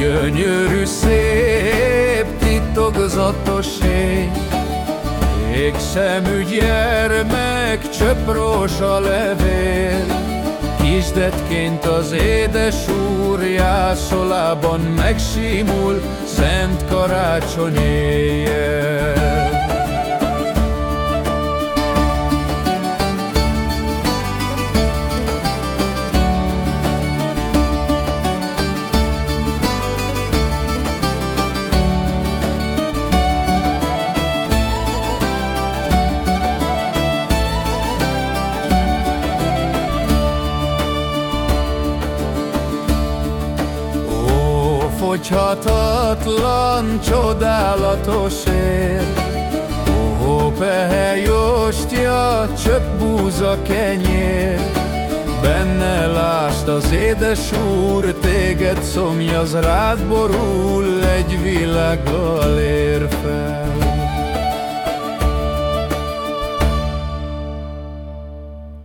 Gyönyörű, szép, titokzatos éj Égsemű gyermek, csöprósa levél Kisdetként az édes úr jászolában megsimul Szent karácsony éjjel. Fogyhatatlan, csodálatos ér. Ó, pehelyostja, csöpp búza kenyér, Benne lásd az édes úr, téged szomjaz rád borul, egy világgal ér.